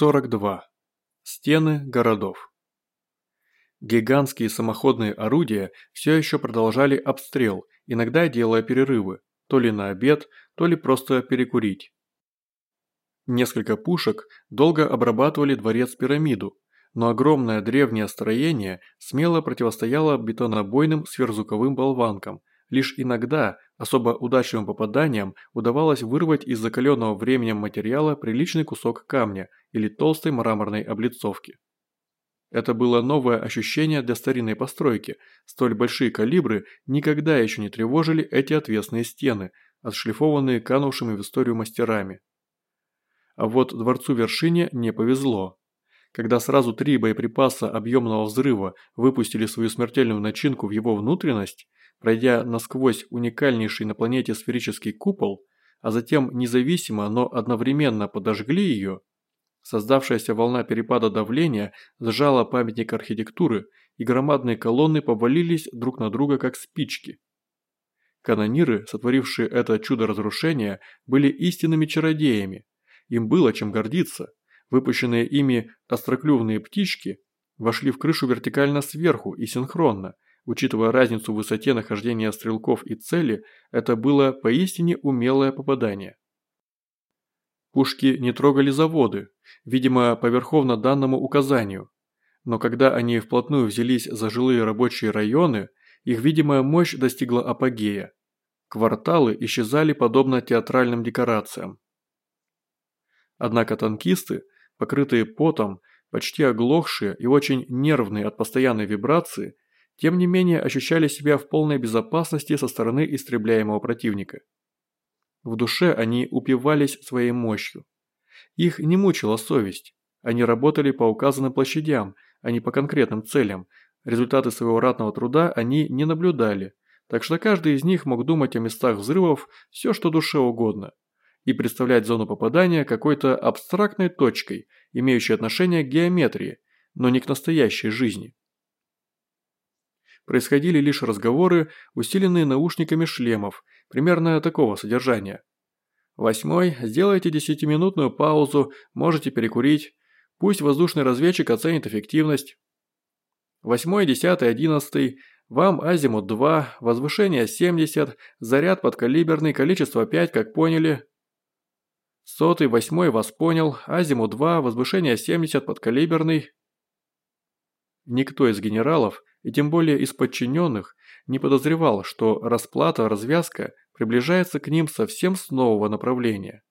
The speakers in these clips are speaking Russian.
42. Стены городов. Гигантские самоходные орудия все еще продолжали обстрел, иногда делая перерывы, то ли на обед, то ли просто перекурить. Несколько пушек долго обрабатывали дворец-пирамиду, но огромное древнее строение смело противостояло бетонобойным сверхзвуковым болванкам, Лишь иногда особо удачливым попаданием удавалось вырвать из закаленного временем материала приличный кусок камня или толстой мраморной облицовки. Это было новое ощущение для старинной постройки, столь большие калибры никогда еще не тревожили эти отвесные стены, отшлифованные канувшими в историю мастерами. А вот дворцу вершине не повезло. Когда сразу три боеприпаса объемного взрыва выпустили свою смертельную начинку в его внутренность, пройдя насквозь уникальнейший на планете сферический купол, а затем независимо, но одновременно подожгли ее, создавшаяся волна перепада давления сжала памятник архитектуры, и громадные колонны повалились друг на друга как спички. Канониры, сотворившие это чудо разрушения, были истинными чародеями. Им было чем гордиться. Выпущенные ими остроклювные птички вошли в крышу вертикально сверху и синхронно – Учитывая разницу в высоте нахождения стрелков и цели, это было поистине умелое попадание. Пушки не трогали заводы, видимо, по верховно данному указанию. Но когда они вплотную взялись за жилые рабочие районы, их видимая мощь достигла апогея. Кварталы исчезали подобно театральным декорациям. Однако танкисты, покрытые потом, почти оглохшие и очень нервные от постоянной вибрации, тем не менее ощущали себя в полной безопасности со стороны истребляемого противника. В душе они упивались своей мощью. Их не мучила совесть. Они работали по указанным площадям, а не по конкретным целям. Результаты своего ратного труда они не наблюдали, так что каждый из них мог думать о местах взрывов все, что душе угодно, и представлять зону попадания какой-то абстрактной точкой, имеющей отношение к геометрии, но не к настоящей жизни происходили лишь разговоры, усиленные наушниками шлемов, примерно такого содержания. «Восьмой, сделайте десятиминутную паузу, можете перекурить. Пусть воздушный разведчик оценит эффективность». «Восьмой, десятый, одиннадцатый, вам азимут 2, возвышение 70, заряд подкалиберный, количество 5, как поняли». «Сотый, восьмой вас понял, азимут 2, возвышение 70, подкалиберный». Никто из генералов и тем более из подчиненных, не подозревал, что расплата-развязка приближается к ним совсем с нового направления.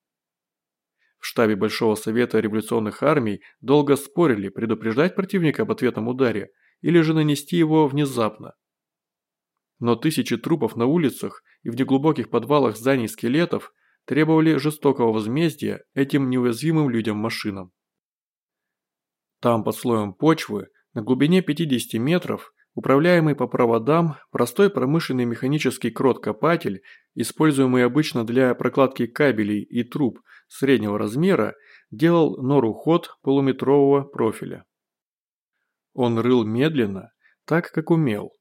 В штабе Большого Совета Революционных Армий долго спорили, предупреждать противника об ответном ударе или же нанести его внезапно. Но тысячи трупов на улицах и в неглубоких подвалах зданий скелетов требовали жестокого возмездия этим неуязвимым людям-машинам. Там, под слоем почвы, на глубине 50 метров, Управляемый по проводам, простой промышленный механический крот-копатель, используемый обычно для прокладки кабелей и труб среднего размера, делал нору ход полуметрового профиля. Он рыл медленно, так как умел.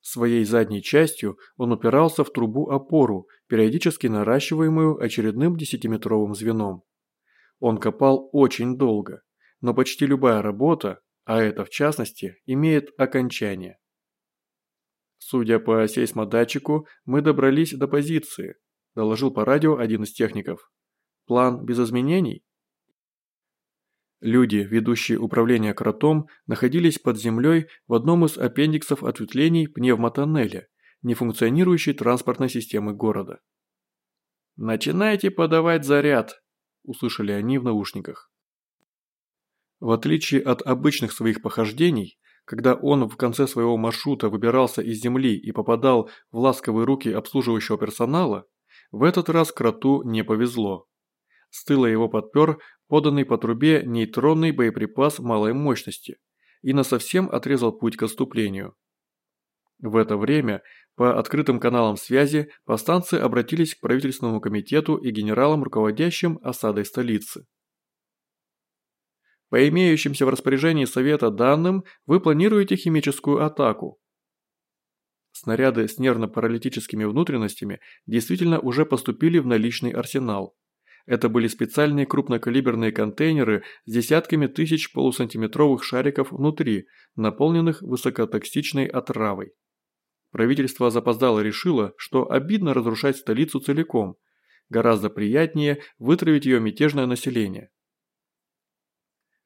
Своей задней частью он упирался в трубу-опору, периодически наращиваемую очередным десятиметровым звеном. Он копал очень долго, но почти любая работа, а это в частности имеет окончание. Судя по сейсмодатчику, мы добрались до позиции, доложил по радио один из техников. План без изменений? Люди, ведущие управление кротом, находились под землей в одном из аппендиксов ответвлений пневмотоннеля, нефункционирующей транспортной системы города. «Начинайте подавать заряд», – услышали они в наушниках. В отличие от обычных своих похождений, когда он в конце своего маршрута выбирался из земли и попадал в ласковые руки обслуживающего персонала, в этот раз кроту не повезло. С тыла его подпер поданный по трубе нейтронный боеприпас малой мощности и насовсем отрезал путь к отступлению. В это время по открытым каналам связи повстанцы обратились к правительственному комитету и генералам, руководящим осадой столицы. По имеющимся в распоряжении Совета данным, вы планируете химическую атаку. Снаряды с нервно-паралитическими внутренностями действительно уже поступили в наличный арсенал. Это были специальные крупнокалиберные контейнеры с десятками тысяч полусантиметровых шариков внутри, наполненных высокотоксичной отравой. Правительство запоздало решило, что обидно разрушать столицу целиком. Гораздо приятнее вытравить ее мятежное население.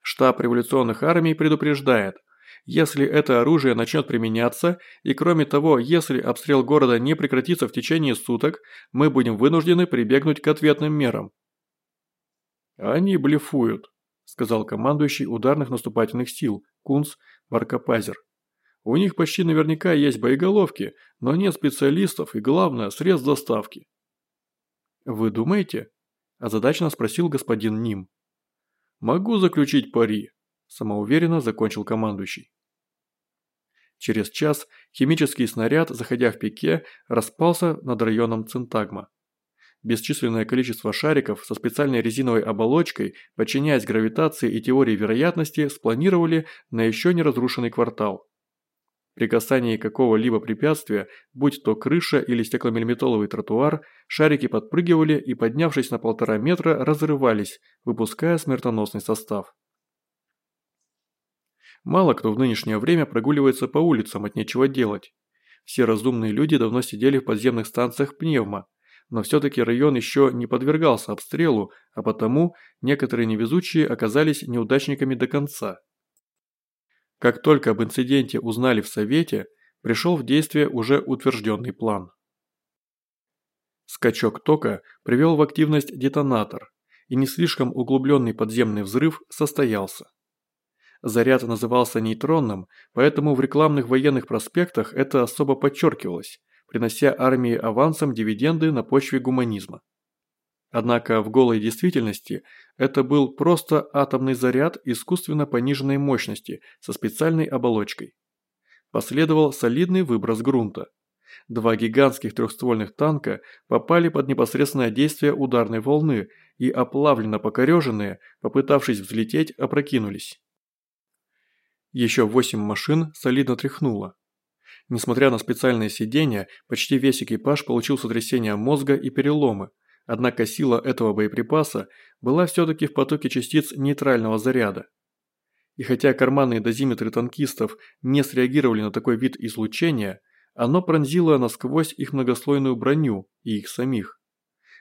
Штаб революционных армий предупреждает, если это оружие начнет применяться, и кроме того, если обстрел города не прекратится в течение суток, мы будем вынуждены прибегнуть к ответным мерам. «Они блефуют», – сказал командующий ударных наступательных сил Кунц Баркапазер. У них почти наверняка есть боеголовки, но нет специалистов и, главное, средств доставки. «Вы думаете?» – озадаченно спросил господин Ним. «Могу заключить пари», – самоуверенно закончил командующий. Через час химический снаряд, заходя в пике, распался над районом Центагма. Бесчисленное количество шариков со специальной резиновой оболочкой, подчиняясь гравитации и теории вероятности, спланировали на еще не разрушенный квартал. При касании какого-либо препятствия, будь то крыша или стекломиллиметровый тротуар, шарики подпрыгивали и, поднявшись на полтора метра, разрывались, выпуская смертоносный состав. Мало кто в нынешнее время прогуливается по улицам от нечего делать. Все разумные люди давно сидели в подземных станциях пневмо, но все-таки район еще не подвергался обстрелу, а потому некоторые невезучие оказались неудачниками до конца. Как только об инциденте узнали в Совете, пришел в действие уже утвержденный план. Скачок тока привел в активность детонатор, и не слишком углубленный подземный взрыв состоялся. Заряд назывался нейтронным, поэтому в рекламных военных проспектах это особо подчеркивалось, принося армии авансом дивиденды на почве гуманизма. Однако в голой действительности это был просто атомный заряд искусственно пониженной мощности со специальной оболочкой. Последовал солидный выброс грунта. Два гигантских трехствольных танка попали под непосредственное действие ударной волны и оплавленно покореженные, попытавшись взлететь, опрокинулись. Еще восемь машин солидно тряхнуло. Несмотря на специальные сиденья, почти весь экипаж получил сотрясение мозга и переломы, Однако сила этого боеприпаса была все-таки в потоке частиц нейтрального заряда. И хотя карманные дозиметры танкистов не среагировали на такой вид излучения, оно пронзило насквозь их многослойную броню и их самих.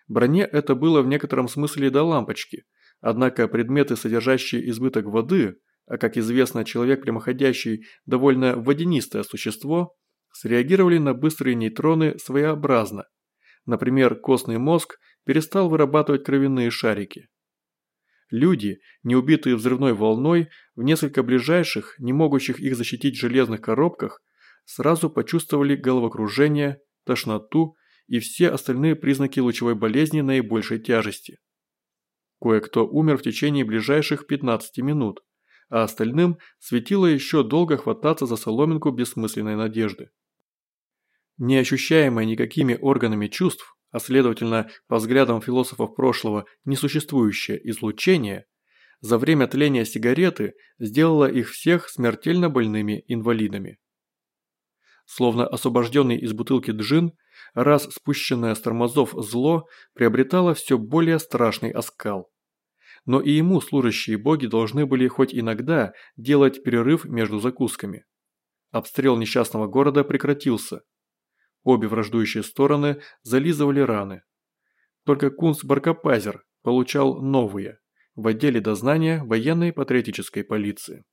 Броне это было в некотором смысле до лампочки, однако предметы, содержащие избыток воды, а как известно, человек прямоходящий довольно водянистое существо, среагировали на быстрые нейтроны своеобразно. Например, костный мозг перестал вырабатывать кровяные шарики. Люди, не убитые взрывной волной, в несколько ближайших, не могущих их защитить железных коробках, сразу почувствовали головокружение, тошноту и все остальные признаки лучевой болезни наибольшей тяжести. Кое-кто умер в течение ближайших 15 минут, а остальным светило еще долго хвататься за соломинку бессмысленной надежды. Не ощущаемое никакими органами чувств, а следовательно, по взглядам философов прошлого, несуществующее излучение, за время тления сигареты сделало их всех смертельно больными инвалидами. Словно освобожденный из бутылки джин, раз спущенное с тормозов зло приобретало все более страшный оскал. Но и ему служащие боги должны были хоть иногда делать перерыв между закусками. Обстрел несчастного города прекратился. Обе враждующие стороны зализывали раны. Только Кунс Баркапазер получал новые в отделе дознания военной патриотической полиции.